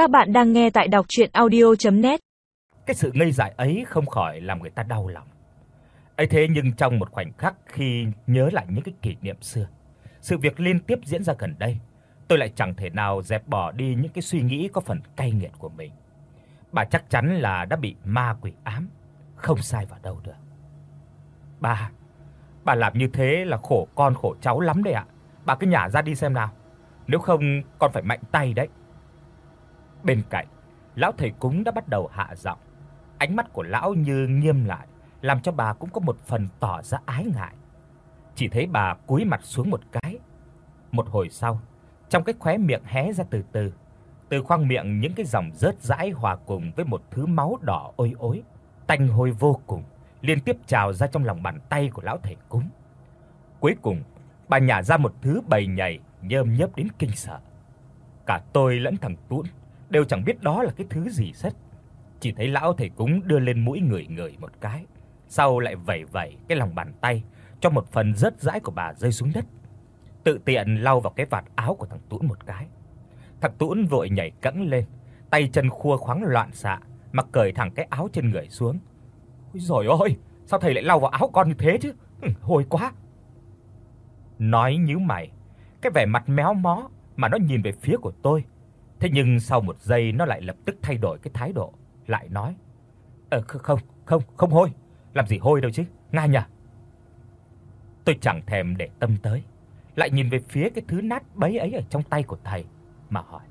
Các bạn đang nghe tại đọc docchuyenaudio.net. Cái sự ngây dại ấy không khỏi làm người ta đau lòng. Ấy thế nhưng trong một khoảnh khắc khi nhớ lại những cái kỷ niệm xưa, sự việc liên tiếp diễn ra gần đây, tôi lại chẳng thể nào dẹp bỏ đi những cái suy nghĩ có phần cay nghiệt của mình. Bà chắc chắn là đã bị ma quỷ ám, không sai vào đâu được. Bà, bà làm như thế là khổ con khổ cháu lắm đấy ạ. Bà cứ nhả ra đi xem nào. Nếu không con phải mạnh tay đấy. Bên cạnh, lão thầy cúng đã bắt đầu hạ giọng. Ánh mắt của lão như nghiêm lại, làm cho bà cũng có một phần tỏ ra ái ngại. Chỉ thấy bà cúi mặt xuống một cái. Một hồi sau, trong cái khóe miệng hé ra từ từ, từ khoang miệng những cái dòng rớt rãi hòa cùng với một thứ máu đỏ ôi ối, tanh hôi vô cùng, liên tiếp trào ra trong lòng bàn tay của lão thầy cúng. Cuối cùng, bà nhả ra một thứ bầy nhầy nhơm nhớp đến kinh sợ. Cả tôi lẫn thằng Tuấn đều chẳng biết đó là cái thứ gì hết, Chỉ thấy lão thầy cúng đưa lên mũi người người một cái, sau lại vẩy vẩy cái lòng bàn tay cho một phần rớt rãi của bà rơi xuống đất. Tự tiện lau vào cái vạt áo của thằng Tuấn một cái. Thằng Tuấn vội nhảy cẫng lên, tay chân khua khoáng loạn xạ, mặc cởi thẳng cái áo trên người xuống. Ôi giời ơi, sao thầy lại lau vào áo con như thế chứ? Ừ, hôi quá. Nói nhíu mày, cái vẻ mặt méo mó mà nó nhìn về phía của tôi. Thế nhưng sau một giây nó lại lập tức thay đổi cái thái độ, lại nói: "Ờ không, không, không hôi, làm gì hôi đâu chứ, nga nhỉ?" Tôi chẳng thèm để tâm tới, lại nhìn về phía cái thứ nát bấy ấy ở trong tay của thầy mà hỏi: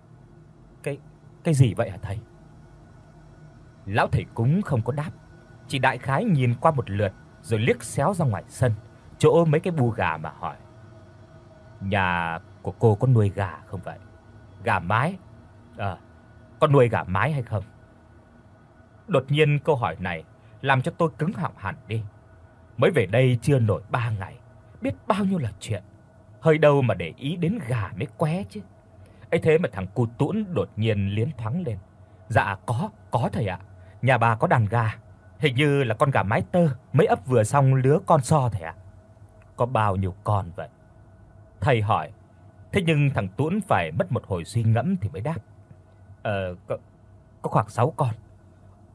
"Cái cái gì vậy hả thầy?" Lão thầy cúng không có đáp, chỉ đại khái nhìn qua một lượt rồi liếc xéo ra ngoài sân, chỗ mấy cái bu gà mà hỏi: "Nhà của cô có nuôi gà không vậy? Gà mái? Ờ, có nuôi gà mái hay không?" Đột nhiên câu hỏi này làm cho tôi cứng họng hẳn đi. Mới về đây chưa nổi 3 ngày, biết bao nhiêu là chuyện, hơi đâu mà để ý đến gà mới qué chứ. Ấy thế mà thằng cu Tuấn đột nhiên liến thoáng lên. Dạ có, có thầy ạ. Nhà bà có đàn gà, hình như là con gà mái tơ, mấy ấp vừa xong lứa con so thầy ạ. Có bao nhiêu con vậy? Thầy hỏi. Thế nhưng thằng Tuấn phải mất một hồi suy ngẫm thì mới đáp. Ờ có có khoảng 6 con.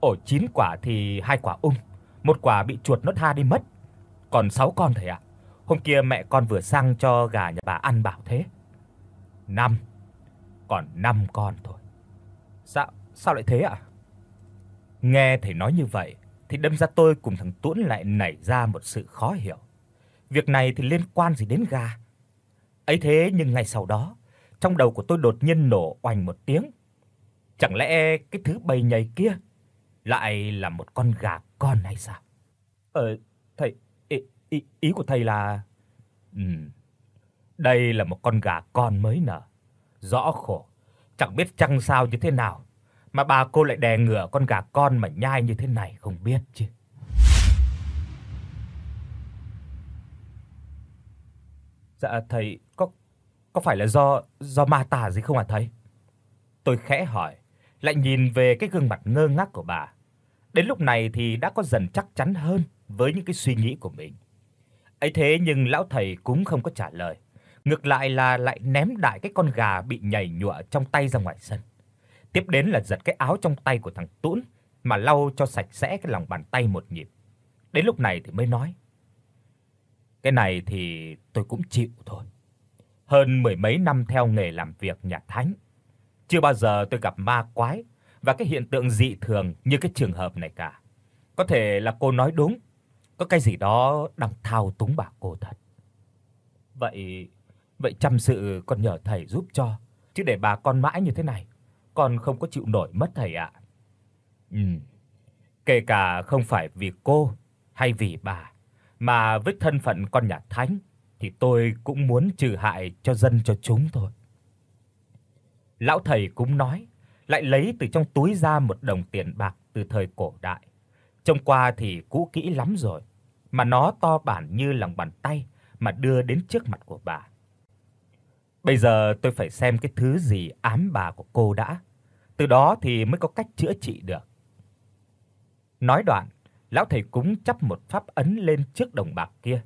Ổ 9 quả thì hai quả ung, một quả bị chuột nó tha đi mất. Còn 6 con thầy ạ. Hôm kia mẹ con vừa sang cho gà nhà bà ăn bảo thế. 5. Còn 5 con thôi. Sao sao lại thế ạ? Nghe thầy nói như vậy thì đâm ra tôi cùng thằng Tuấn lại nảy ra một sự khó hiểu. Việc này thì liên quan gì đến gà? Ấy thế nhưng ngày sau đó, trong đầu của tôi đột nhiên nổ oanh một tiếng. Chẳng lẽ cái thứ bầy nhầy kia lại là một con gà con hay sao? Ờ thầy ý, ý, ý của thầy là ừm đây là một con gà con mới nở. Rõ khổ, chẳng biết chăng sao như thế nào mà bà cô lại đè ngửa con gà con mà nhai như thế này không biết chứ. Dạ thầy, có có phải là do do ma tà gì không ạ thầy? Tôi khẽ hỏi, lại nhìn về cái gương mặt ngơ ngác của bà. Đến lúc này thì đã có dần chắc chắn hơn với những cái suy nghĩ của mình. Ấy thế nhưng lão thầy cũng không có trả lời, ngược lại là lại ném đại cái con gà bị nhảy nhụa trong tay ra ngoài sân. Tiếp đến là giật cái áo trong tay của thằng Tuấn mà lau cho sạch sẽ cái lòng bàn tay một nhịp. Đến lúc này thì mới nói: "Cái này thì tôi cũng chịu thôi. Hơn mười mấy năm theo nghề làm việc nhà thánh, chưa bao giờ tôi gặp ma quái và cái hiện tượng dị thường như cái trường hợp này cả. Có thể là cô nói đúng, có cái gì đó đang thao túng bà cô thật. Vậy vậy chăm sự con nhờ thầy giúp cho, chứ để bà con mãi như thế này, con không có chịu nổi mất thầy ạ." Ừm. Kể cả không phải vì cô hay vì bà, mà với thân phận con nhà thánh thì tôi cũng muốn trừ hại cho dân cho chúng thôi. Lão thầy cũng nói, lại lấy từ trong túi ra một đồng tiền bạc từ thời cổ đại. Trông qua thì cũ kỹ lắm rồi, mà nó to bản như lòng bàn tay mà đưa đến trước mặt của bà. Bây giờ tôi phải xem cái thứ gì ám bà của cô đã, từ đó thì mới có cách chữa trị được. Nói đoạn, lão thầy cúng chắp một pháp ấn lên trước đồng bạc kia,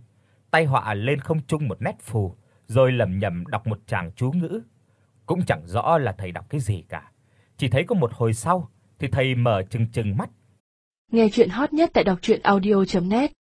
tay họa lên không trung một nét phù, rồi lẩm nhẩm đọc một tràng chú ngữ, cũng chẳng rõ là thầy đọc cái gì cả, Chỉ thấy có một hồi sau thì thầy mở trừng trừng mắt. Nghe truyện hot nhất tại doctruyenaudio.net